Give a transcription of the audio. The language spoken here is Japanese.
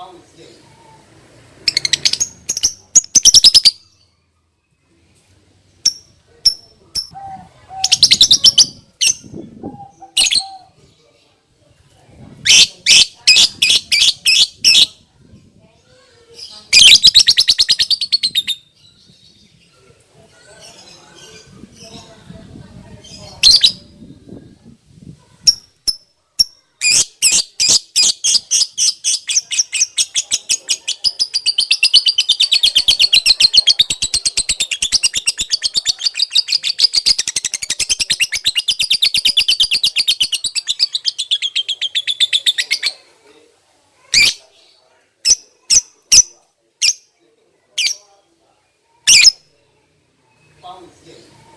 pounds ausente.